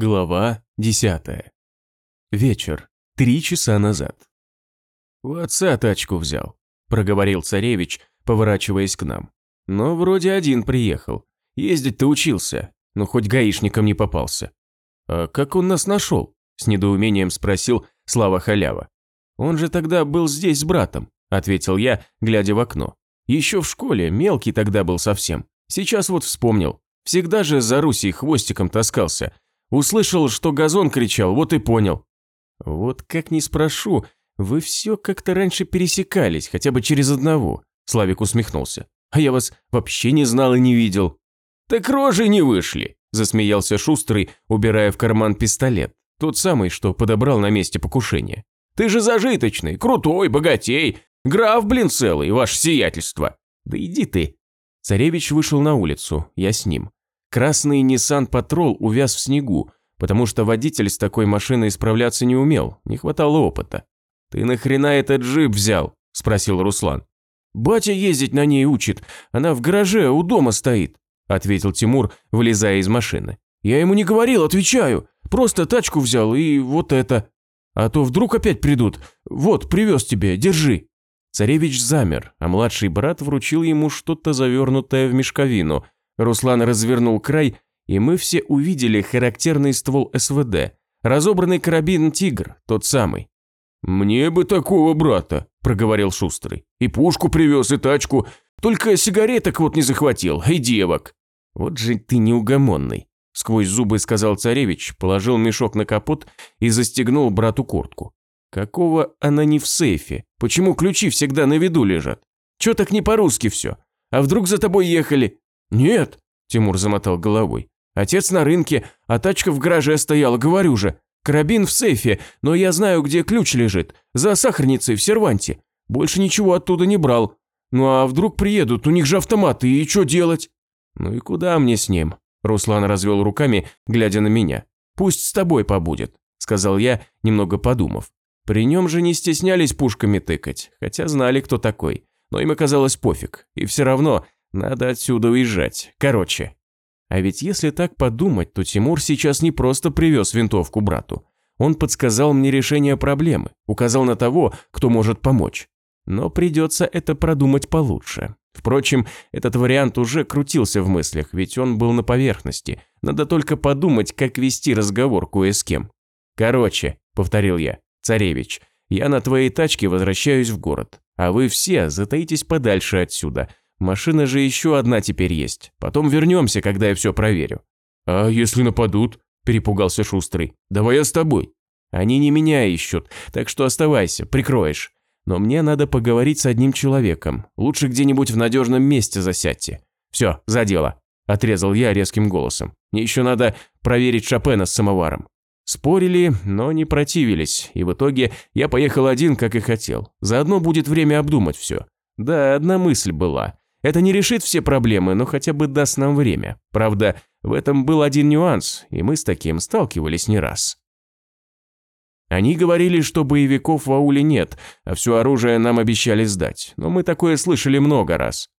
Глава 10. Вечер. Три часа назад. «У отца тачку взял», – проговорил царевич, поворачиваясь к нам. «Но вроде один приехал. Ездить-то учился, но хоть гаишником не попался». «А как он нас нашел?» – с недоумением спросил Слава Халява. «Он же тогда был здесь с братом», – ответил я, глядя в окно. «Еще в школе, мелкий тогда был совсем. Сейчас вот вспомнил. Всегда же за Русей хвостиком таскался, Услышал, что газон кричал, вот и понял. Вот как не спрошу, вы все как-то раньше пересекались, хотя бы через одного. Славик усмехнулся. А я вас вообще не знал и не видел. Так рожи не вышли, засмеялся Шустрый, убирая в карман пистолет. Тот самый, что подобрал на месте покушения. Ты же зажиточный, крутой, богатей. Граф, блин, целый, ваше сиятельство. Да иди ты. Царевич вышел на улицу, я с ним. Красный Nissan Patrol увяз в снегу, потому что водитель с такой машиной справляться не умел, не хватало опыта. «Ты нахрена этот джип взял?» – спросил Руслан. «Батя ездить на ней учит, она в гараже у дома стоит», – ответил Тимур, вылезая из машины. «Я ему не говорил, отвечаю, просто тачку взял и вот это. А то вдруг опять придут, вот, привез тебе, держи». Царевич замер, а младший брат вручил ему что-то завернутое в мешковину – Руслан развернул край, и мы все увидели характерный ствол СВД, разобранный карабин «Тигр», тот самый. «Мне бы такого брата», – проговорил Шустрый. «И пушку привез, и тачку, только сигареток вот не захватил, и девок». «Вот же ты неугомонный», – сквозь зубы сказал царевич, положил мешок на капот и застегнул брату куртку. «Какого она не в сейфе? Почему ключи всегда на виду лежат? Чё так не по-русски все? А вдруг за тобой ехали? «Нет», – Тимур замотал головой. «Отец на рынке, а тачка в гараже стояла, говорю же. Карабин в сейфе, но я знаю, где ключ лежит. За сахарницей в серванте. Больше ничего оттуда не брал. Ну а вдруг приедут, у них же автоматы, и что делать?» «Ну и куда мне с ним?» Руслан развел руками, глядя на меня. «Пусть с тобой побудет», – сказал я, немного подумав. При нем же не стеснялись пушками тыкать, хотя знали, кто такой. Но им оказалось пофиг. И все равно надо отсюда уезжать. Короче. А ведь если так подумать, то Тимур сейчас не просто привез винтовку брату. Он подсказал мне решение проблемы, указал на того, кто может помочь. Но придется это продумать получше. Впрочем, этот вариант уже крутился в мыслях, ведь он был на поверхности. Надо только подумать, как вести разговор кое с кем. «Короче», – повторил я, – «царевич, я на твоей тачке возвращаюсь в город, а вы все затаитесь подальше отсюда, Машина же еще одна теперь есть. Потом вернемся, когда я все проверю». «А если нападут?» – перепугался Шустрый. «Давай я с тобой». «Они не меня ищут, так что оставайся, прикроешь. Но мне надо поговорить с одним человеком. Лучше где-нибудь в надежном месте засядьте. Все, за дело», – отрезал я резким голосом. «Мне еще надо проверить Шопена с самоваром». Спорили, но не противились, и в итоге я поехал один, как и хотел. Заодно будет время обдумать все. Да, одна мысль была. Это не решит все проблемы, но хотя бы даст нам время. Правда, в этом был один нюанс, и мы с таким сталкивались не раз. Они говорили, что боевиков в ауле нет, а все оружие нам обещали сдать, но мы такое слышали много раз.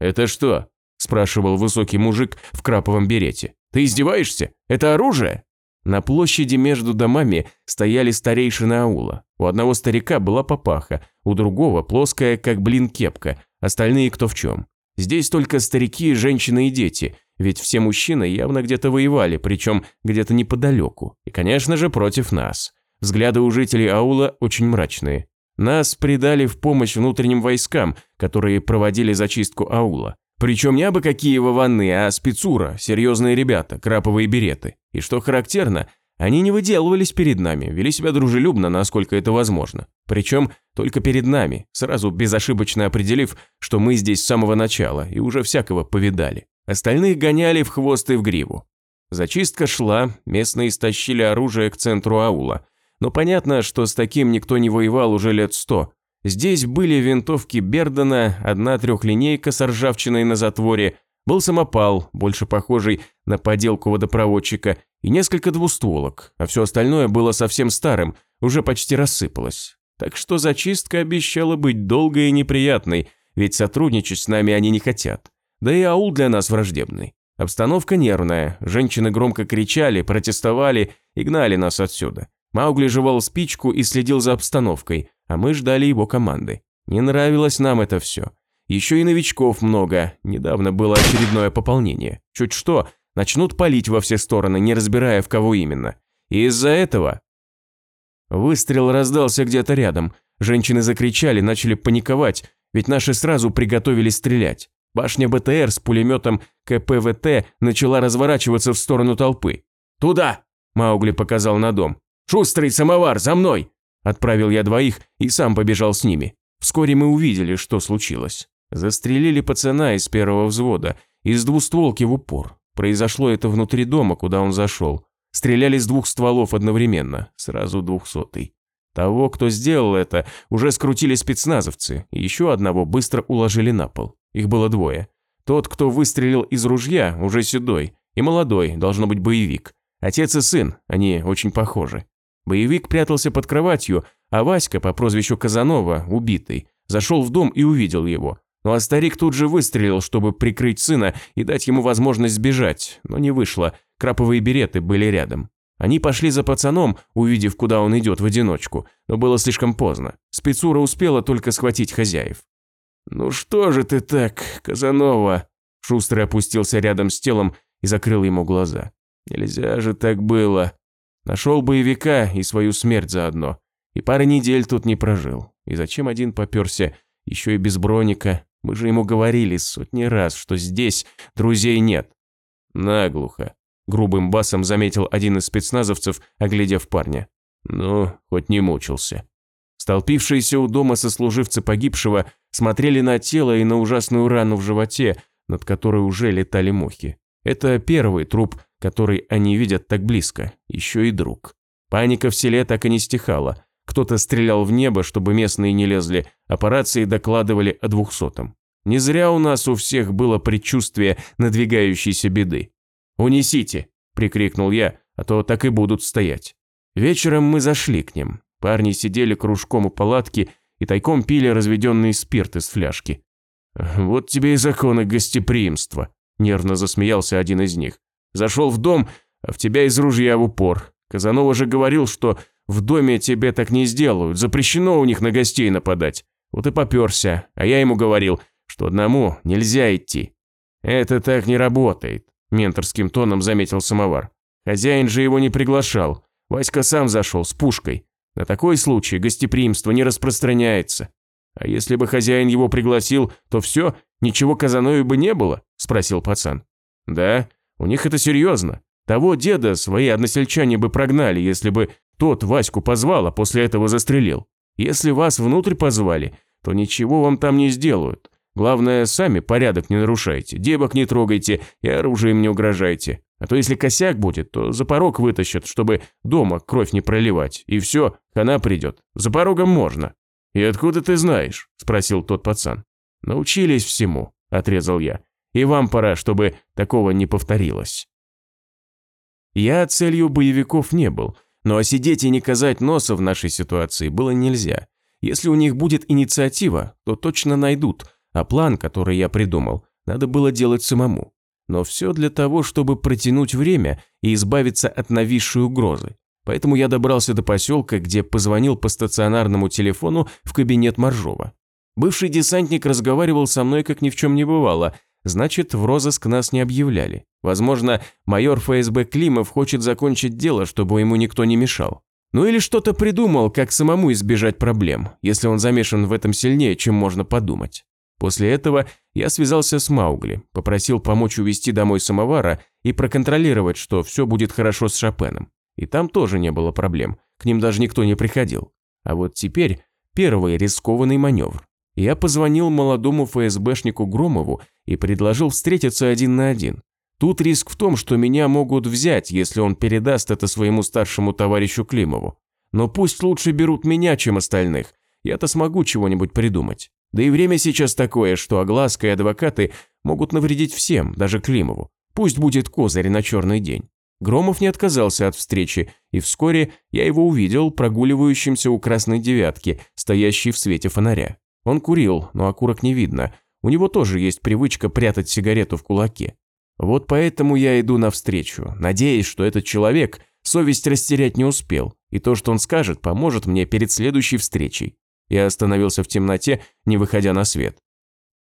«Это что?» – спрашивал высокий мужик в краповом берете. «Ты издеваешься? Это оружие?» На площади между домами стояли старейшины аула. У одного старика была папаха, у другого плоская, как блин, кепка, остальные кто в чем. Здесь только старики, женщины и дети, ведь все мужчины явно где-то воевали, причем где-то неподалеку. И, конечно же, против нас. Взгляды у жителей аула очень мрачные. Нас предали в помощь внутренним войскам, которые проводили зачистку аула. Причем не абы какие вованы, а спецура, серьезные ребята, краповые береты. И что характерно, они не выделывались перед нами, вели себя дружелюбно, насколько это возможно. Причем только перед нами, сразу безошибочно определив, что мы здесь с самого начала и уже всякого повидали. Остальных гоняли в хвост и в гриву. Зачистка шла, местные стащили оружие к центру аула. Но понятно, что с таким никто не воевал уже лет сто. Здесь были винтовки Бердена, одна трехлинейка с ржавчиной на затворе, был самопал, больше похожий на поделку водопроводчика, и несколько двустволок, а все остальное было совсем старым, уже почти рассыпалось. Так что зачистка обещала быть долгой и неприятной, ведь сотрудничать с нами они не хотят. Да и аул для нас враждебный. Обстановка нервная, женщины громко кричали, протестовали и гнали нас отсюда. Маугли жевал спичку и следил за обстановкой, а мы ждали его команды. Не нравилось нам это все. Еще и новичков много, недавно было очередное пополнение. Чуть что, начнут палить во все стороны, не разбирая в кого именно. И из-за этого... Выстрел раздался где-то рядом. Женщины закричали, начали паниковать, ведь наши сразу приготовились стрелять. Башня БТР с пулеметом КПВТ начала разворачиваться в сторону толпы. «Туда!» – Маугли показал на дом. «Шустрый самовар, за мной!» Отправил я двоих и сам побежал с ними. Вскоре мы увидели, что случилось. Застрелили пацана из первого взвода, из двустволки в упор. Произошло это внутри дома, куда он зашел. Стреляли с двух стволов одновременно, сразу двухсотый. Того, кто сделал это, уже скрутили спецназовцы, и еще одного быстро уложили на пол. Их было двое. Тот, кто выстрелил из ружья, уже седой, и молодой, должно быть боевик. Отец и сын, они очень похожи. Боевик прятался под кроватью, а Васька по прозвищу Казанова, убитый, зашел в дом и увидел его. Ну а старик тут же выстрелил, чтобы прикрыть сына и дать ему возможность сбежать, но не вышло, краповые береты были рядом. Они пошли за пацаном, увидев, куда он идет в одиночку, но было слишком поздно. Спецура успела только схватить хозяев. «Ну что же ты так, Казанова?» Шустрый опустился рядом с телом и закрыл ему глаза. «Нельзя же так было. Нашел боевика и свою смерть заодно. И пары недель тут не прожил. И зачем один поперся, еще и без броника? Мы же ему говорили сотни раз, что здесь друзей нет. Наглухо. Грубым басом заметил один из спецназовцев, оглядев парня. Ну, хоть не мучился. Столпившиеся у дома сослуживцы погибшего смотрели на тело и на ужасную рану в животе, над которой уже летали мухи. Это первый труп, который они видят так близко, еще и друг. Паника в селе так и не стихала. Кто-то стрелял в небо, чтобы местные не лезли, а по рации докладывали о двухсотом. Не зря у нас у всех было предчувствие надвигающейся беды. «Унесите!» – прикрикнул я, а то так и будут стоять. Вечером мы зашли к ним. Парни сидели кружком у палатки и тайком пили разведенный спирт из фляжки. «Вот тебе и законы гостеприимства», – нервно засмеялся один из них. «Зашел в дом, а в тебя из ружья в упор. Казанова же говорил, что в доме тебе так не сделают, запрещено у них на гостей нападать. Вот и попёрся, а я ему говорил, что одному нельзя идти. Это так не работает, менторским тоном заметил самовар. Хозяин же его не приглашал. Васька сам зашел с пушкой. На такой случай гостеприимство не распространяется. А если бы хозяин его пригласил, то все, ничего Казанове бы не было, спросил пацан. Да, у них это серьезно. Того деда свои односельчане бы прогнали, если бы тот Ваську позвал, а после этого застрелил. Если вас внутрь позвали, то ничего вам там не сделают. Главное, сами порядок не нарушайте, девок не трогайте и оружием не угрожайте. А то если косяк будет, то за порог вытащат, чтобы дома кровь не проливать. И все, хана придет. За порогом можно. «И откуда ты знаешь?» – спросил тот пацан. «Научились всему», – отрезал я. «И вам пора, чтобы такого не повторилось». Я целью боевиков не был, но сидеть и не казать носа в нашей ситуации было нельзя. Если у них будет инициатива, то точно найдут, а план, который я придумал, надо было делать самому. Но все для того, чтобы протянуть время и избавиться от нависшей угрозы. Поэтому я добрался до поселка, где позвонил по стационарному телефону в кабинет Моржова. Бывший десантник разговаривал со мной, как ни в чем не бывало, значит, в розыск нас не объявляли. Возможно, майор ФСБ Климов хочет закончить дело, чтобы ему никто не мешал. Ну или что-то придумал, как самому избежать проблем, если он замешан в этом сильнее, чем можно подумать. После этого я связался с Маугли, попросил помочь увезти домой самовара и проконтролировать, что все будет хорошо с Шопеном. И там тоже не было проблем, к ним даже никто не приходил. А вот теперь первый рискованный маневр. Я позвонил молодому ФСБшнику Громову и предложил встретиться один на один. Тут риск в том, что меня могут взять, если он передаст это своему старшему товарищу Климову. Но пусть лучше берут меня, чем остальных. Я-то смогу чего-нибудь придумать. Да и время сейчас такое, что огласка и адвокаты могут навредить всем, даже Климову. Пусть будет козырь на черный день. Громов не отказался от встречи, и вскоре я его увидел прогуливающимся у красной девятки, стоящей в свете фонаря. Он курил, но окурок не видно. У него тоже есть привычка прятать сигарету в кулаке. Вот поэтому я иду навстречу, надеясь, что этот человек совесть растерять не успел, и то, что он скажет, поможет мне перед следующей встречей. Я остановился в темноте, не выходя на свет.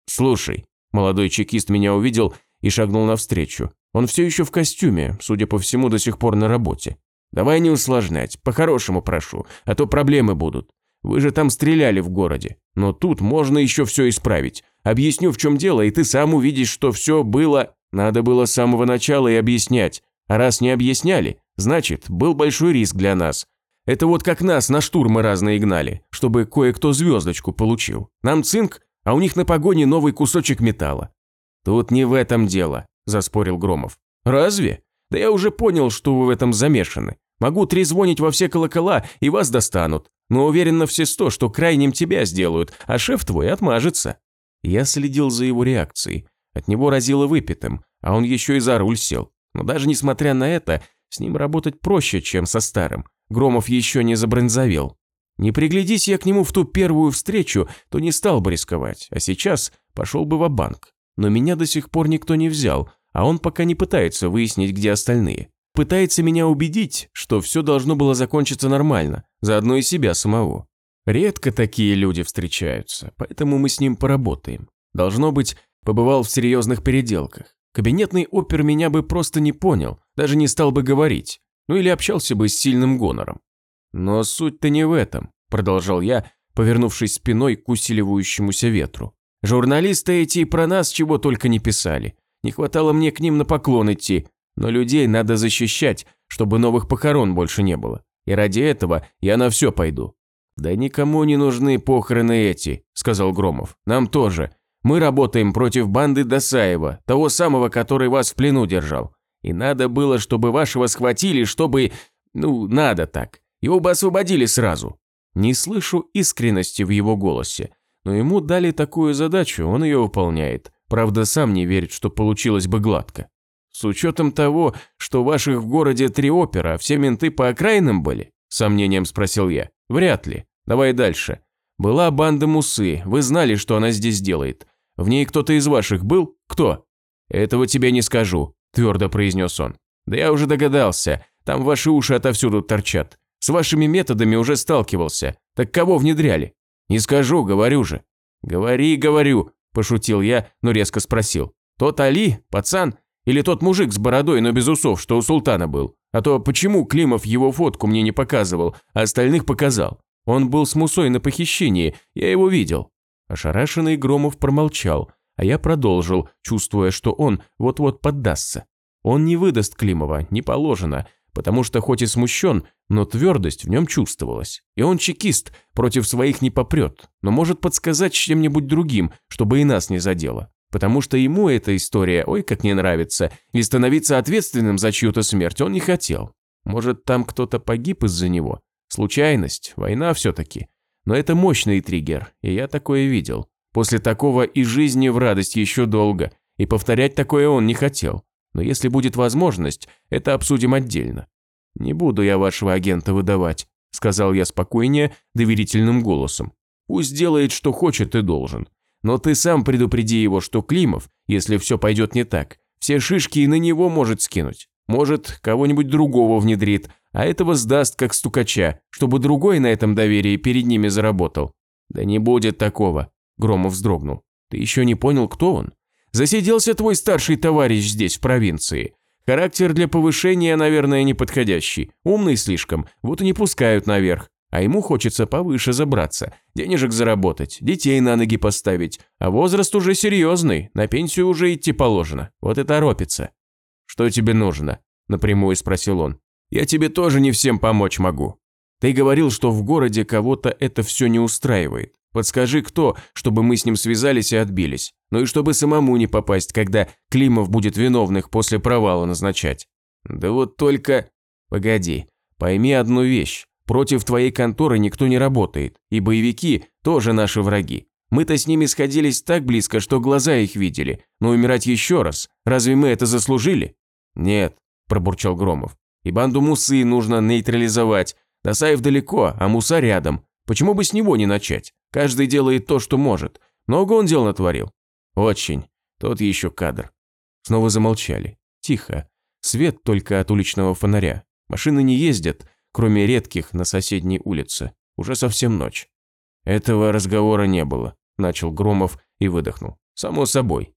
«Слушай», молодой чекист меня увидел и шагнул навстречу. Он все еще в костюме, судя по всему, до сих пор на работе. «Давай не усложнять, по-хорошему прошу, а то проблемы будут. Вы же там стреляли в городе. Но тут можно еще все исправить. Объясню, в чем дело, и ты сам увидишь, что все было... Надо было с самого начала и объяснять. А раз не объясняли, значит, был большой риск для нас. Это вот как нас на штурмы разные гнали, чтобы кое-кто звездочку получил. Нам цинк, а у них на погоне новый кусочек металла. Тут не в этом дело, заспорил Громов. Разве? Да я уже понял, что вы в этом замешаны. Могу трезвонить во все колокола, и вас достанут. Но уверен на все сто, что крайним тебя сделают, а шеф твой отмажется. Я следил за его реакцией. От него разило выпитым, а он еще и за руль сел. Но даже несмотря на это, с ним работать проще, чем со старым. Громов еще не забронзовел. Не приглядись я к нему в ту первую встречу, то не стал бы рисковать, а сейчас пошел бы в банк Но меня до сих пор никто не взял, а он пока не пытается выяснить, где остальные. Пытается меня убедить, что все должно было закончиться нормально, заодно и себя самого. Редко такие люди встречаются, поэтому мы с ним поработаем. Должно быть, побывал в серьезных переделках. Кабинетный опер меня бы просто не понял, даже не стал бы говорить, ну или общался бы с сильным гонором. Но суть-то не в этом, продолжал я, повернувшись спиной к усиливающемуся ветру. Журналисты эти про нас чего только не писали. Не хватало мне к ним на поклон идти, но людей надо защищать, чтобы новых похорон больше не было. И ради этого я на все пойду. «Да никому не нужны похороны эти», – сказал Громов. «Нам тоже. Мы работаем против банды Досаева, того самого, который вас в плену держал. И надо было, чтобы вашего схватили, чтобы... Ну, надо так. Его бы освободили сразу». Не слышу искренности в его голосе, но ему дали такую задачу, он ее выполняет. Правда, сам не верит, что получилось бы гладко. С учетом того, что ваших в городе три опера, а все менты по окраинам были? Сомнением спросил я. Вряд ли. Давай дальше. Была банда Мусы, вы знали, что она здесь делает. В ней кто-то из ваших был? Кто? Этого тебе не скажу, твердо произнес он. Да я уже догадался, там ваши уши отовсюду торчат. С вашими методами уже сталкивался. Так кого внедряли? Не скажу, говорю же. Говори, говорю, пошутил я, но резко спросил. Тот Али, пацан, или тот мужик с бородой, но без усов, что у султана был? А то почему Климов его фотку мне не показывал, а остальных показал? Он был с Мусой на похищении, я его видел». Ошарашенный Громов промолчал, а я продолжил, чувствуя, что он вот-вот поддастся. Он не выдаст Климова, не положено, потому что хоть и смущен, но твердость в нем чувствовалась. И он чекист, против своих не попрет, но может подсказать чем-нибудь другим, чтобы и нас не задело. Потому что ему эта история ой как не нравится, и становиться ответственным за чью-то смерть он не хотел. Может, там кто-то погиб из-за него? Случайность, война все-таки. Но это мощный триггер, и я такое видел. После такого и жизни в радость еще долго, и повторять такое он не хотел. Но если будет возможность, это обсудим отдельно. «Не буду я вашего агента выдавать», – сказал я спокойнее, доверительным голосом. «Пусть делает, что хочет и должен. Но ты сам предупреди его, что Климов, если все пойдет не так, все шишки и на него может скинуть. Может, кого-нибудь другого внедрит, а этого сдаст как стукача, чтобы другой на этом доверии перед ними заработал. Да не будет такого, Громов вздрогнул. Ты еще не понял, кто он? Засиделся твой старший товарищ здесь, в провинции. Характер для повышения, наверное, неподходящий. Умный слишком, вот и не пускают наверх. А ему хочется повыше забраться, денежек заработать, детей на ноги поставить. А возраст уже серьезный, на пенсию уже идти положено. Вот и торопится. «Что тебе нужно?» – напрямую спросил он. Я тебе тоже не всем помочь могу. Ты говорил, что в городе кого-то это все не устраивает. Подскажи, кто, чтобы мы с ним связались и отбились. Ну и чтобы самому не попасть, когда Климов будет виновных после провала назначать. Да вот только... Погоди, пойми одну вещь. Против твоей конторы никто не работает, и боевики тоже наши враги. Мы-то с ними сходились так близко, что глаза их видели, но умирать еще раз, разве мы это заслужили? Нет, пробурчал Громов. И банду Мусы нужно нейтрализовать. Досаев далеко, а Муса рядом. Почему бы с него не начать? Каждый делает то, что может. Много он дел натворил? Очень. Тот еще кадр. Снова замолчали. Тихо. Свет только от уличного фонаря. Машины не ездят, кроме редких на соседней улице. Уже совсем ночь. Этого разговора не было, начал Громов и выдохнул. Само собой.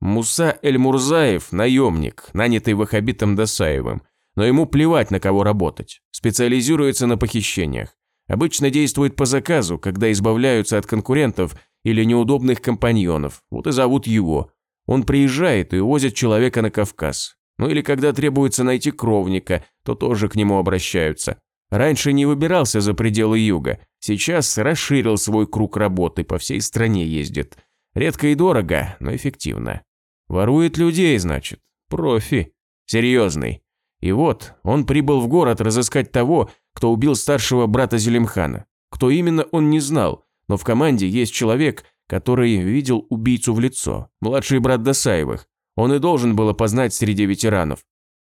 Муса Эль-Мурзаев – наемник, нанятый вахабитом Досаевым, но ему плевать на кого работать, специализируется на похищениях. Обычно действует по заказу, когда избавляются от конкурентов или неудобных компаньонов, вот и зовут его. Он приезжает и увозит человека на Кавказ. Ну или когда требуется найти кровника, то тоже к нему обращаются. Раньше не выбирался за пределы юга, сейчас расширил свой круг работы, по всей стране ездит. Редко и дорого, но эффективно. Ворует людей, значит. Профи. Серьезный. И вот, он прибыл в город разыскать того, кто убил старшего брата Зелимхана. Кто именно, он не знал, но в команде есть человек, который видел убийцу в лицо, младший брат Досаевых. Он и должен был опознать среди ветеранов.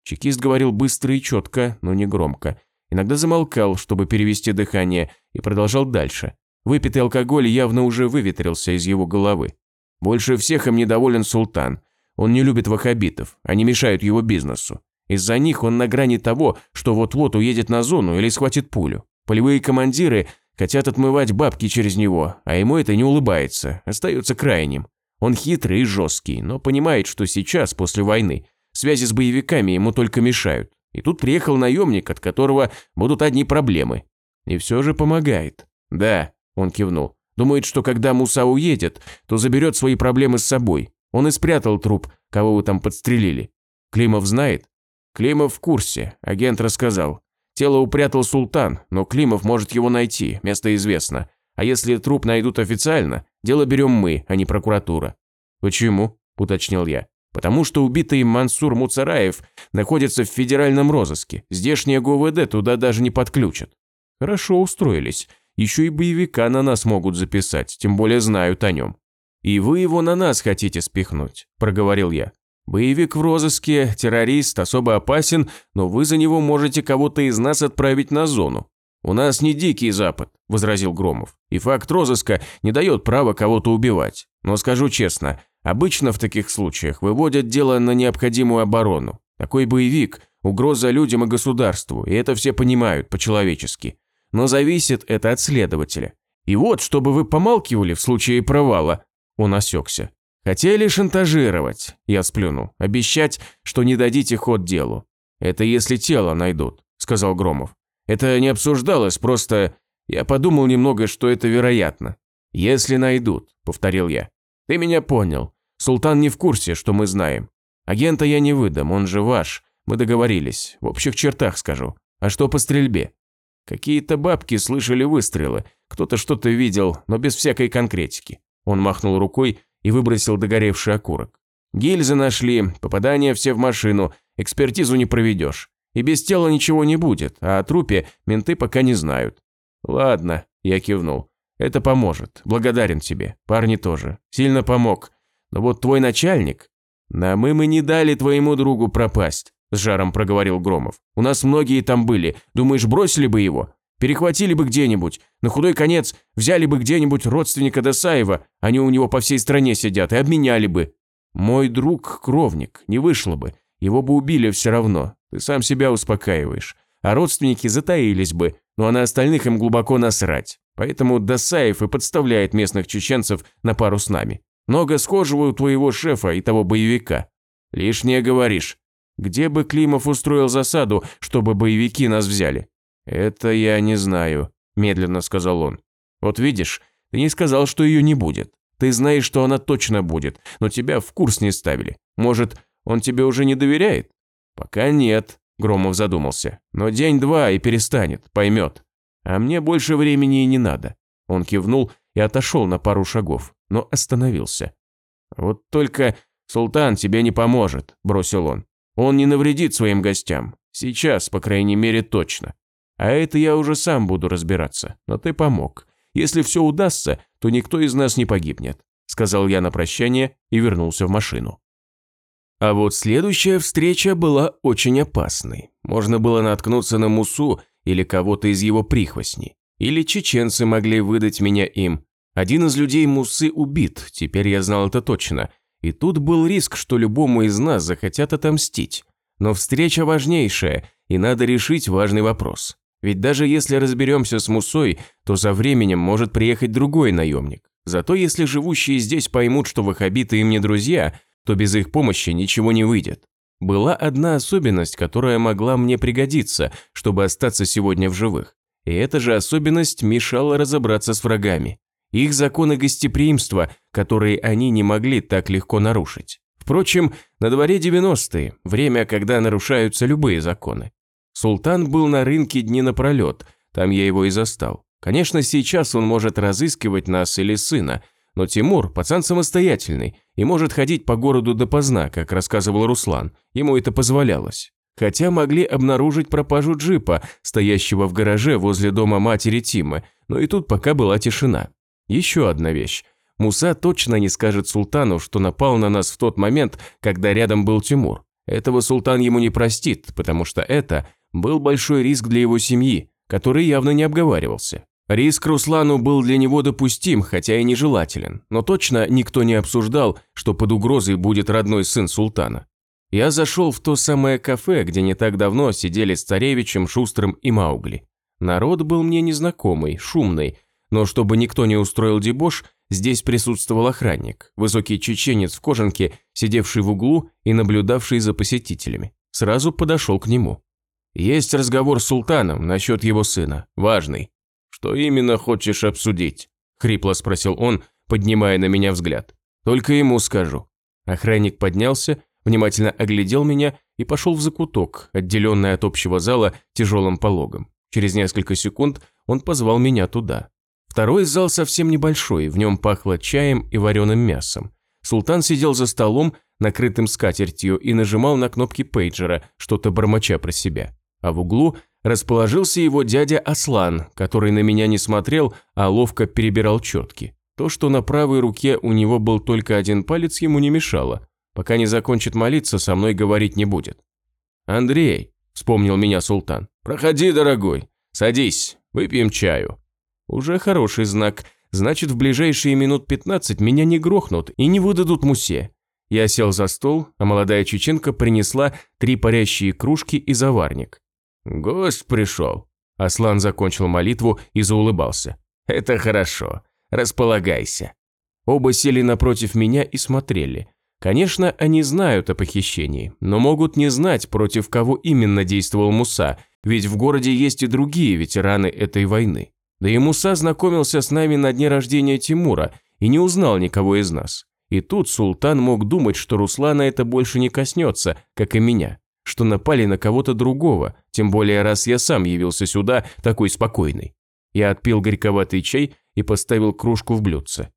Чекист говорил быстро и четко, но не громко. Иногда замолкал, чтобы перевести дыхание, и продолжал дальше. Выпитый алкоголь явно уже выветрился из его головы. Больше всех им недоволен султан. Он не любит вахабитов, они мешают его бизнесу. Из-за них он на грани того, что вот-вот уедет на зону или схватит пулю. Полевые командиры хотят отмывать бабки через него, а ему это не улыбается, остается крайним. Он хитрый и жесткий, но понимает, что сейчас, после войны, связи с боевиками ему только мешают. И тут приехал наемник, от которого будут одни проблемы. И все же помогает. Да, он кивнул. Думает, что когда Муса уедет, то заберет свои проблемы с собой. Он и спрятал труп, кого вы там подстрелили. Климов знает? Климов в курсе, агент рассказал. Тело упрятал султан, но Климов может его найти, место известно. А если труп найдут официально, дело берем мы, а не прокуратура. Почему? – уточнил я. Потому что убитый Мансур Муцараев находится в федеральном розыске. Здешнее ГУВД туда даже не подключат. Хорошо устроились. Еще и боевика на нас могут записать, тем более знают о нем. И вы его на нас хотите спихнуть, проговорил я. Боевик в розыске, террорист, особо опасен, но вы за него можете кого-то из нас отправить на зону. У нас не дикий запад, возразил Громов. И факт розыска не дает права кого-то убивать. Но скажу честно, обычно в таких случаях выводят дело на необходимую оборону. Такой боевик – угроза людям и государству, и это все понимают по-человечески. Но зависит это от следователя. И вот, чтобы вы помалкивали в случае провала, он осекся. Хотели шантажировать, я сплюнул, обещать, что не дадите ход делу. Это если тело найдут, сказал Громов. Это не обсуждалось, просто я подумал немного, что это вероятно. Если найдут, повторил я. Ты меня понял. Султан не в курсе, что мы знаем. Агента я не выдам, он же ваш. Мы договорились. В общих чертах скажу. А что по стрельбе? Какие-то бабки слышали выстрелы. Кто-то что-то видел, но без всякой конкретики. Он махнул рукой и выбросил догоревший окурок. Гильзы нашли, попадания все в машину, экспертизу не проведешь. И без тела ничего не будет, а о трупе менты пока не знают. Ладно, я кивнул. Это поможет. Благодарен тебе. Парни тоже. Сильно помог. Но вот твой начальник... Нам им и не дали твоему другу пропасть, с жаром проговорил Громов. У нас многие там были. Думаешь, бросили бы его? Перехватили бы где-нибудь, на худой конец взяли бы где-нибудь родственника Досаева, они у него по всей стране сидят, и обменяли бы. Мой друг – кровник, не вышло бы, его бы убили все равно, ты сам себя успокаиваешь. А родственники затаились бы, но на остальных им глубоко насрать. Поэтому Досаев и подставляет местных чеченцев на пару с нами. Много схожего у твоего шефа и того боевика. Лишнее говоришь. Где бы Климов устроил засаду, чтобы боевики нас взяли? «Это я не знаю», – медленно сказал он. «Вот видишь, ты не сказал, что ее не будет. Ты знаешь, что она точно будет, но тебя в курс не ставили. Может, он тебе уже не доверяет?» «Пока нет», – Громов задумался. «Но день-два и перестанет, поймет. А мне больше времени и не надо». Он кивнул и отошел на пару шагов, но остановился. «Вот только султан тебе не поможет», – бросил он. «Он не навредит своим гостям. Сейчас, по крайней мере, точно. А это я уже сам буду разбираться, но ты помог. Если все удастся, то никто из нас не погибнет», – сказал я на прощание и вернулся в машину. А вот следующая встреча была очень опасной. Можно было наткнуться на Мусу или кого-то из его прихвостней. Или чеченцы могли выдать меня им. Один из людей Мусы убит, теперь я знал это точно. И тут был риск, что любому из нас захотят отомстить. Но встреча важнейшая, и надо решить важный вопрос. Ведь даже если разберемся с Мусой, то со временем может приехать другой наемник. Зато если живущие здесь поймут, что ваххабиты им не друзья, то без их помощи ничего не выйдет. Была одна особенность, которая могла мне пригодиться, чтобы остаться сегодня в живых. И эта же особенность мешала разобраться с врагами. Их законы гостеприимства, которые они не могли так легко нарушить. Впрочем, на дворе 90-е, время, когда нарушаются любые законы. Султан был на рынке дни напролет, там я его и застал. Конечно, сейчас он может разыскивать нас или сына, но Тимур – пацан самостоятельный и может ходить по городу допоздна, как рассказывал Руслан, ему это позволялось. Хотя могли обнаружить пропажу джипа, стоящего в гараже возле дома матери Тимы, но и тут пока была тишина. Еще одна вещь. Муса точно не скажет султану, что напал на нас в тот момент, когда рядом был Тимур. Этого султан ему не простит, потому что это был большой риск для его семьи, который явно не обговаривался. Риск Руслану был для него допустим, хотя и нежелателен, но точно никто не обсуждал, что под угрозой будет родной сын султана. Я зашел в то самое кафе, где не так давно сидели с царевичем, Шустрым и Маугли. Народ был мне незнакомый, шумный, но чтобы никто не устроил дебош, здесь присутствовал охранник, высокий чеченец в кожанке, сидевший в углу и наблюдавший за посетителями. Сразу подошел к нему. «Есть разговор с султаном насчет его сына, важный. «Что именно хочешь обсудить?» – хрипло спросил он, поднимая на меня взгляд. «Только ему скажу». Охранник поднялся, внимательно оглядел меня и пошел в закуток, отделенный от общего зала тяжелым пологом. Через несколько секунд он позвал меня туда. Второй зал совсем небольшой, в нем пахло чаем и вареным мясом. Султан сидел за столом, накрытым скатертью, и нажимал на кнопки пейджера, что-то бормоча про себя. А в углу расположился его дядя Аслан, который на меня не смотрел, а ловко перебирал четки. То, что на правой руке у него был только один палец, ему не мешало. Пока не закончит молиться, со мной говорить не будет. «Андрей», – вспомнил меня султан, – «проходи, дорогой, садись, выпьем чаю». Уже хороший знак, значит, в ближайшие минут 15 меня не грохнут и не выдадут мусе. Я сел за стол, а молодая чеченка принесла три парящие кружки и заварник. «Гость пришел». Аслан закончил молитву и заулыбался. «Это хорошо. Располагайся». Оба сели напротив меня и смотрели. Конечно, они знают о похищении, но могут не знать, против кого именно действовал Муса, ведь в городе есть и другие ветераны этой войны. Да и Муса знакомился с нами на дне рождения Тимура и не узнал никого из нас. И тут султан мог думать, что Руслана это больше не коснется, как и меня что напали на кого-то другого, тем более раз я сам явился сюда такой спокойный. Я отпил горьковатый чай и поставил кружку в блюдце.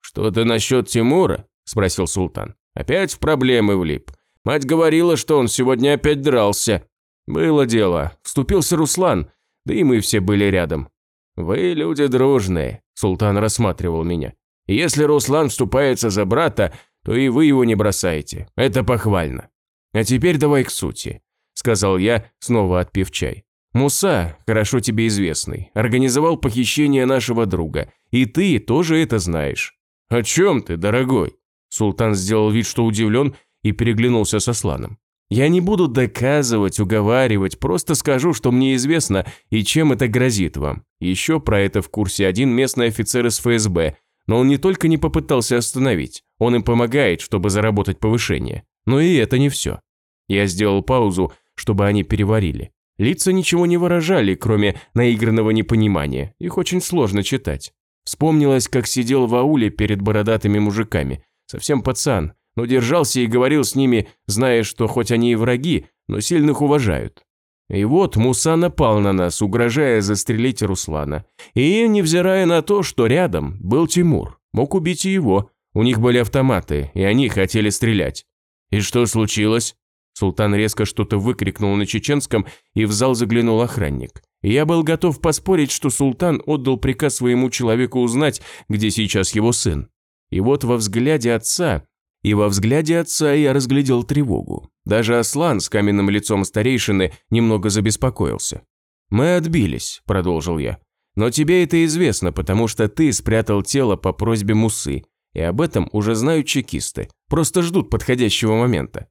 «Что-то насчет Тимура?» – спросил султан. «Опять в проблемы влип. Мать говорила, что он сегодня опять дрался». «Было дело. Вступился Руслан, да и мы все были рядом». «Вы люди дружные», – султан рассматривал меня. «Если Руслан вступается за брата, то и вы его не бросаете. Это похвально. «А теперь давай к сути», – сказал я, снова отпив чай. «Муса, хорошо тебе известный, организовал похищение нашего друга, и ты тоже это знаешь». «О чем ты, дорогой?» Султан сделал вид, что удивлен, и переглянулся со Сланом. «Я не буду доказывать, уговаривать, просто скажу, что мне известно и чем это грозит вам. Еще про это в курсе один местный офицер из ФСБ, но он не только не попытался остановить, он им помогает, чтобы заработать повышение. Но и это не все. Я сделал паузу, чтобы они переварили. Лица ничего не выражали, кроме наигранного непонимания. Их очень сложно читать. Вспомнилось, как сидел в ауле перед бородатыми мужиками. Совсем пацан, но держался и говорил с ними, зная, что хоть они и враги, но сильных уважают. И вот Муса напал на нас, угрожая застрелить Руслана. И, невзирая на то, что рядом был Тимур, мог убить и его. У них были автоматы, и они хотели стрелять. И что случилось? Султан резко что-то выкрикнул на чеченском, и в зал заглянул охранник. Я был готов поспорить, что султан отдал приказ своему человеку узнать, где сейчас его сын. И вот во взгляде отца, и во взгляде отца я разглядел тревогу. Даже Аслан с каменным лицом старейшины немного забеспокоился. «Мы отбились», – продолжил я. «Но тебе это известно, потому что ты спрятал тело по просьбе Мусы. И об этом уже знают чекисты, просто ждут подходящего момента.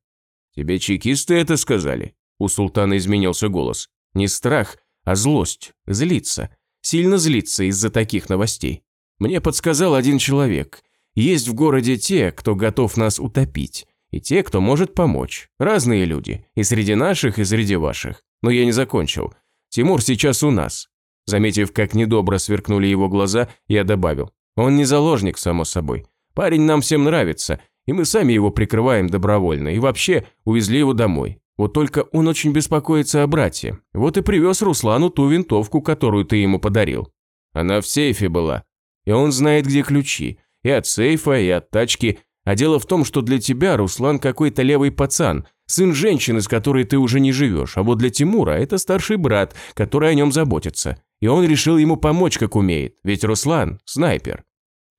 «Тебе чекисты это сказали?» У султана изменился голос. Не страх, а злость, злиться. Сильно злиться из-за таких новостей. Мне подсказал один человек. Есть в городе те, кто готов нас утопить, и те, кто может помочь. Разные люди, и среди наших, и среди ваших. Но я не закончил. Тимур сейчас у нас. Заметив, как недобро сверкнули его глаза, я добавил. Он не заложник, само собой. Парень нам всем нравится, и мы сами его прикрываем добровольно, и вообще увезли его домой. Вот только он очень беспокоится о брате. Вот и привез Руслану ту винтовку, которую ты ему подарил. Она в сейфе была. И он знает, где ключи. И от сейфа, и от тачки. А дело в том, что для тебя Руслан какой-то левый пацан, сын женщины, с которой ты уже не живешь. А вот для Тимура это старший брат, который о нем заботится. И он решил ему помочь, как умеет. Ведь Руслан – снайпер.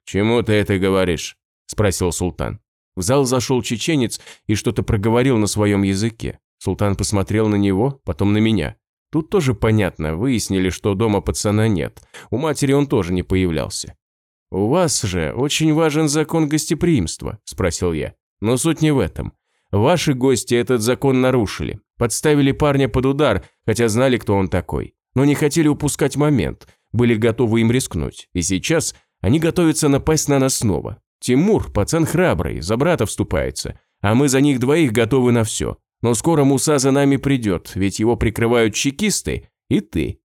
«Чему ты это говоришь?» – спросил Султан. В зал зашел чеченец и что-то проговорил на своем языке. Султан посмотрел на него, потом на меня. Тут тоже понятно, выяснили, что дома пацана нет. У матери он тоже не появлялся. «У вас же очень важен закон гостеприимства», – спросил я. «Но суть не в этом. Ваши гости этот закон нарушили. Подставили парня под удар, хотя знали, кто он такой. Но не хотели упускать момент, были готовы им рискнуть. И сейчас они готовятся напасть на нас снова. Тимур – пацан храбрый, за брата вступается, а мы за них двоих готовы на все. Но скоро Муса за нами придет, ведь его прикрывают чекисты и ты».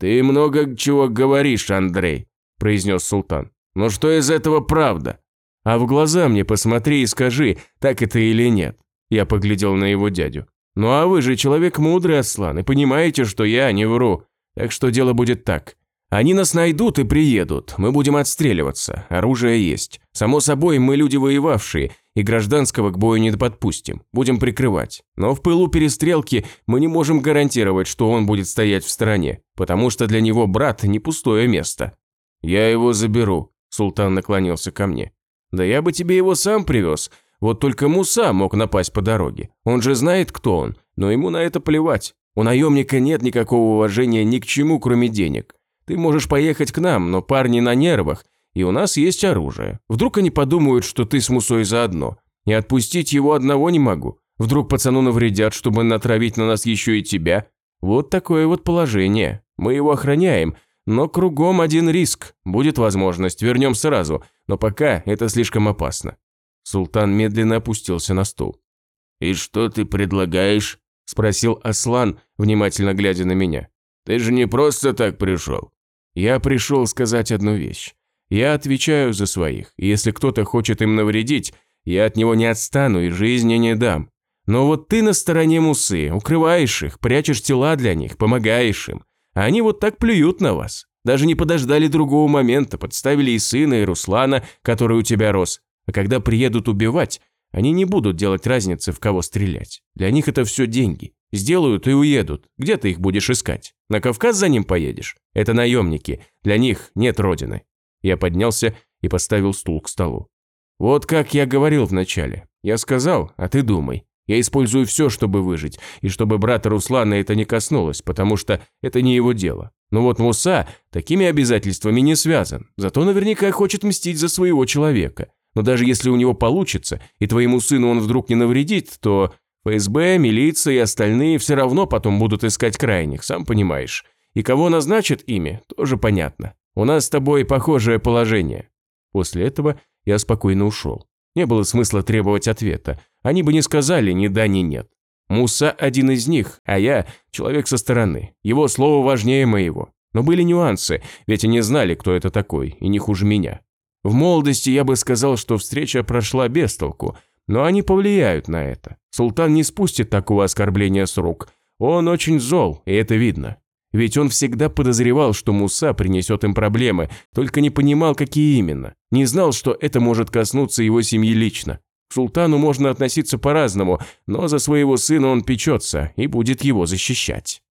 «Ты много чего говоришь, Андрей», – произнес султан. «Но что из этого правда? А в глаза мне посмотри и скажи, так это или нет». Я поглядел на его дядю. «Ну а вы же человек мудрый, Аслан, и понимаете, что я не вру. Так что дело будет так. Они нас найдут и приедут, мы будем отстреливаться, оружие есть. Само собой, мы люди воевавшие, и гражданского к бою не подпустим, будем прикрывать. Но в пылу перестрелки мы не можем гарантировать, что он будет стоять в стороне, потому что для него брат не пустое место. Я его заберу, султан наклонился ко мне. Да я бы тебе его сам привез, вот только Муса мог напасть по дороге. Он же знает, кто он, но ему на это плевать. У наемника нет никакого уважения ни к чему, кроме денег. Ты можешь поехать к нам, но парни на нервах, и у нас есть оружие. Вдруг они подумают, что ты с Мусой заодно. И отпустить его одного не могу. Вдруг пацану навредят, чтобы натравить на нас еще и тебя. Вот такое вот положение. Мы его охраняем, но кругом один риск. Будет возможность, вернем сразу, но пока это слишком опасно. Султан медленно опустился на стул. «И что ты предлагаешь?» – спросил Аслан, внимательно глядя на меня. «Ты же не просто так пришел». «Я пришел сказать одну вещь. Я отвечаю за своих, и если кто-то хочет им навредить, я от него не отстану и жизни не дам. Но вот ты на стороне мусы, укрываешь их, прячешь тела для них, помогаешь им. А они вот так плюют на вас. Даже не подождали другого момента, подставили и сына, и Руслана, который у тебя рос. А когда приедут убивать, они не будут делать разницы, в кого стрелять. Для них это все деньги. Сделают и уедут. Где ты их будешь искать? На Кавказ за ним поедешь? Это наемники. Для них нет родины. Я поднялся и поставил стул к столу. Вот как я говорил вначале. Я сказал, а ты думай. Я использую все, чтобы выжить, и чтобы брата Руслана это не коснулось, потому что это не его дело. Но вот Муса такими обязательствами не связан, зато наверняка хочет мстить за своего человека. Но даже если у него получится, и твоему сыну он вдруг не навредит, то ФСБ, милиция и остальные все равно потом будут искать крайних, сам понимаешь. И кого назначат ими, тоже понятно. У нас с тобой похожее положение». После этого я спокойно ушел. Не было смысла требовать ответа. Они бы не сказали ни да, ни нет. Муса один из них, а я человек со стороны. Его слово важнее моего. Но были нюансы, ведь они знали, кто это такой, и не хуже меня. В молодости я бы сказал, что встреча прошла без толку, но они повлияют на это. Султан не спустит такого оскорбления с рук. Он очень зол, и это видно. Ведь он всегда подозревал, что Муса принесет им проблемы, только не понимал, какие именно. Не знал, что это может коснуться его семьи лично. К султану можно относиться по-разному, но за своего сына он печется и будет его защищать.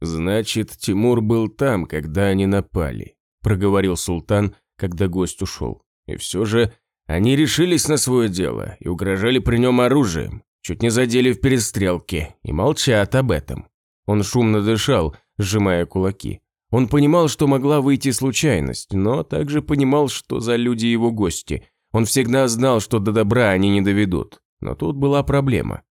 «Значит, Тимур был там, когда они напали», – проговорил султан, когда гость ушел. «И все же они решились на свое дело и угрожали при нем оружием, чуть не задели в перестрелке и молчат об этом». Он шумно дышал, сжимая кулаки. Он понимал, что могла выйти случайность, но также понимал, что за люди его гости. Он всегда знал, что до добра они не доведут. Но тут была проблема.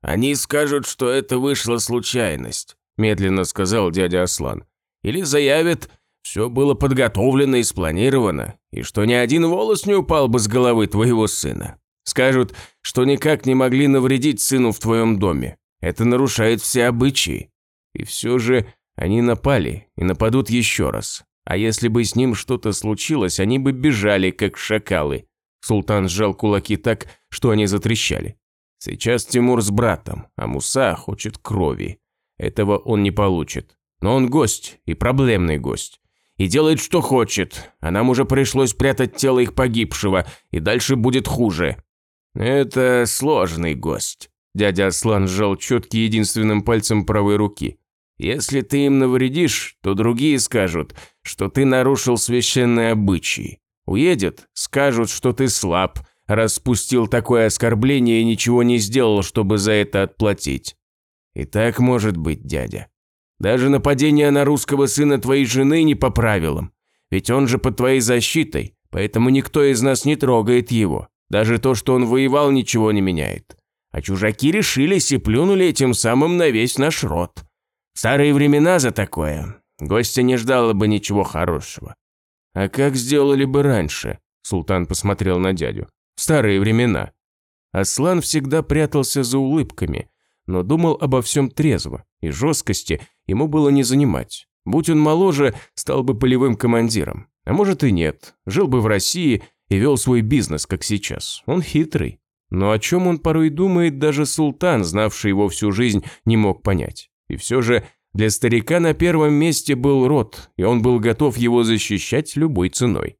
«Они скажут, что это вышла случайность», – медленно сказал дядя Аслан. «Или заявят, все было подготовлено и спланировано, и что ни один волос не упал бы с головы твоего сына. Скажут, что никак не могли навредить сыну в твоем доме. Это нарушает все обычаи. И все же они напали и нападут еще раз. А если бы с ним что-то случилось, они бы бежали, как шакалы. Султан сжал кулаки так, что они затрещали. Сейчас Тимур с братом, а Муса хочет крови. Этого он не получит. Но он гость, и проблемный гость. И делает, что хочет, а нам уже пришлось прятать тело их погибшего, и дальше будет хуже. Это сложный гость. Дядя Аслан сжал четкий единственным пальцем правой руки. Если ты им навредишь, то другие скажут, что ты нарушил священные обычаи. Уедет, скажут, что ты слаб, распустил такое оскорбление и ничего не сделал, чтобы за это отплатить. И так может быть, дядя. Даже нападение на русского сына твоей жены не по правилам. Ведь он же под твоей защитой, поэтому никто из нас не трогает его. Даже то, что он воевал, ничего не меняет. А чужаки решились и плюнули этим самым на весь наш род. Старые времена за такое гостя не ждало бы ничего хорошего. «А как сделали бы раньше?» – Султан посмотрел на дядю. «В старые времена». Аслан всегда прятался за улыбками, но думал обо всем трезво, и жесткости ему было не занимать. Будь он моложе, стал бы полевым командиром. А может и нет, жил бы в России и вел свой бизнес, как сейчас. Он хитрый. Но о чем он порой думает, даже султан, знавший его всю жизнь, не мог понять. И все же для старика на первом месте был род, и он был готов его защищать любой ценой.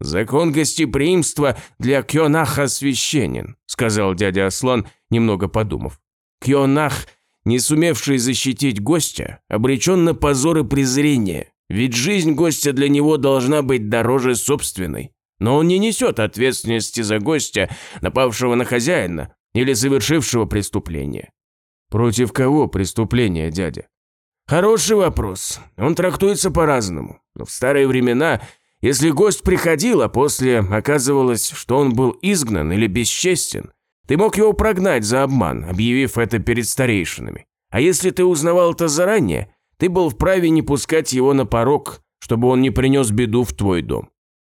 «Закон гостеприимства для Кёнаха священен», – сказал дядя Аслан, немного подумав. «Кёнах, не сумевший защитить гостя, обречен на позор и презрение, ведь жизнь гостя для него должна быть дороже собственной. Но он не несет ответственности за гостя, напавшего на хозяина или совершившего преступление». «Против кого преступление, дядя?» Хороший вопрос. Он трактуется по-разному. Но в старые времена, если гость приходил, а после оказывалось, что он был изгнан или бесчестен, ты мог его прогнать за обман, объявив это перед старейшинами. А если ты узнавал это заранее, ты был вправе не пускать его на порог, чтобы он не принес беду в твой дом.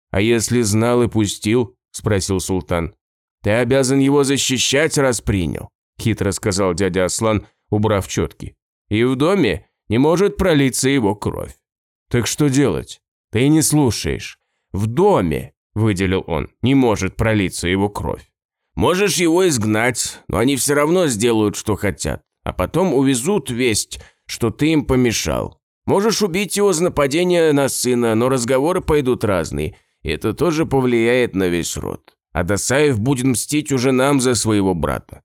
А если знал и пустил, спросил султан, ты обязан его защищать, раз принял, хитро сказал дядя Аслан, убрав четки. И в доме не может пролиться его кровь. Так что делать? Ты не слушаешь. В доме, выделил он, не может пролиться его кровь. Можешь его изгнать, но они все равно сделают, что хотят. А потом увезут весть, что ты им помешал. Можешь убить его за нападение на сына, но разговоры пойдут разные, и это тоже повлияет на весь род. А Досаев будет мстить уже нам за своего брата.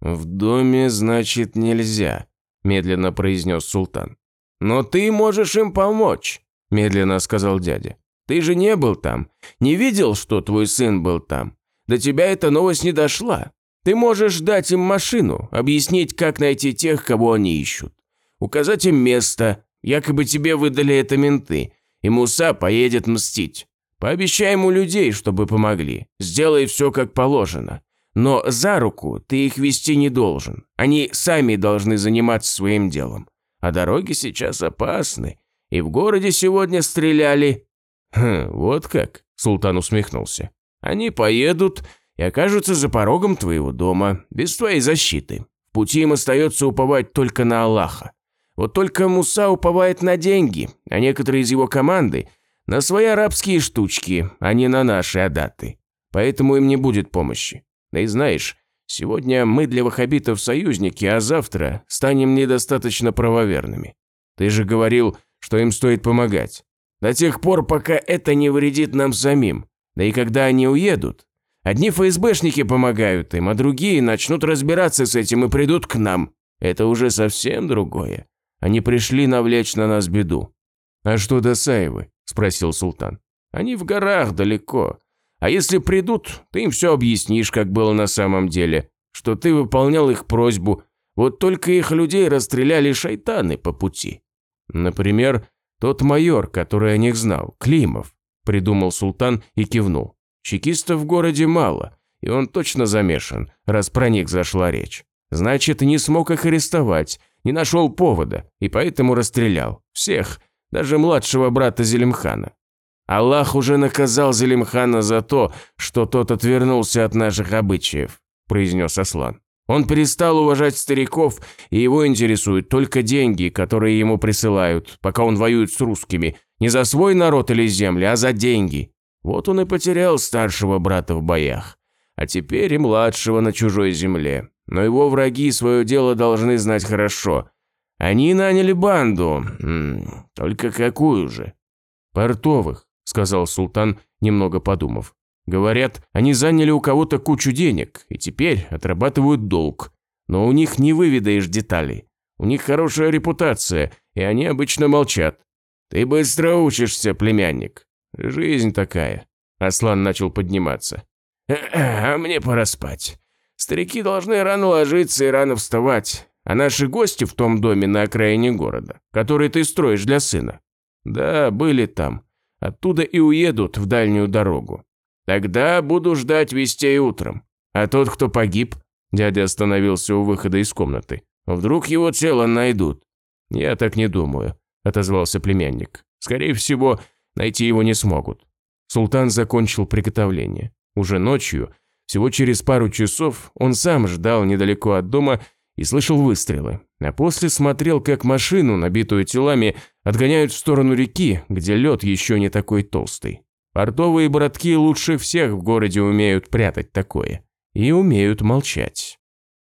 В доме, значит, нельзя, медленно произнес султан. «Но ты можешь им помочь», – медленно сказал дядя. «Ты же не был там, не видел, что твой сын был там. До тебя эта новость не дошла. Ты можешь дать им машину, объяснить, как найти тех, кого они ищут. Указать им место, якобы тебе выдали это менты, и Муса поедет мстить. Пообещай ему людей, чтобы помогли. Сделай все как положено. Но за руку ты их вести не должен. Они сами должны заниматься своим делом. А дороги сейчас опасны. И в городе сегодня стреляли. Хм, вот как, султан усмехнулся. Они поедут и окажутся за порогом твоего дома, без твоей защиты. В пути им остается уповать только на Аллаха. Вот только Муса уповает на деньги, а некоторые из его команды – на свои арабские штучки, а не на наши адаты. Поэтому им не будет помощи. Да и знаешь, сегодня мы для ваххабитов союзники, а завтра станем недостаточно правоверными. Ты же говорил, что им стоит помогать. До тех пор, пока это не вредит нам самим. Да и когда они уедут, одни ФСБшники помогают им, а другие начнут разбираться с этим и придут к нам. Это уже совсем другое. Они пришли навлечь на нас беду. «А что Досаевы?» – спросил султан. «Они в горах далеко. А если придут, ты им все объяснишь, как было на самом деле, что ты выполнял их просьбу, вот только их людей расстреляли шайтаны по пути. Например, тот майор, который о них знал, Климов, придумал султан и кивнул. Чекистов в городе мало, и он точно замешан, раз про них зашла речь. Значит, не смог их арестовать, не нашел повода, и поэтому расстрелял. Всех, даже младшего брата Зелимхана. Аллах уже наказал Зелимхана за то, что тот отвернулся от наших обычаев», – произнес Аслан. «Он перестал уважать стариков, и его интересуют только деньги, которые ему присылают, пока он воюет с русскими, не за свой народ или земли, а за деньги. Вот он и потерял старшего брата в боях, а теперь и младшего на чужой земле. Но его враги свое дело должны знать хорошо. Они наняли банду, только какую же?» «Портовых», сказал султан, немного подумав. Говорят, они заняли у кого-то кучу денег и теперь отрабатывают долг. Но у них не выведаешь деталей. У них хорошая репутация, и они обычно молчат. Ты быстро учишься, племянник. Жизнь такая. Аслан начал подниматься. А мне пора спать. Старики должны рано ложиться и рано вставать. А наши гости в том доме на окраине города, который ты строишь для сына. Да, были там. Оттуда и уедут в дальнюю дорогу. Тогда буду ждать вестей утром. А тот, кто погиб, дядя остановился у выхода из комнаты. Вдруг его тело найдут. Я так не думаю, отозвался племянник. Скорее всего, найти его не смогут. Султан закончил приготовление. Уже ночью, всего через пару часов, он сам ждал недалеко от дома и слышал выстрелы, а после смотрел, как машину, набитую телами, отгоняют в сторону реки, где лед еще не такой толстый. Портовые братки лучше всех в городе умеют прятать такое. И умеют молчать.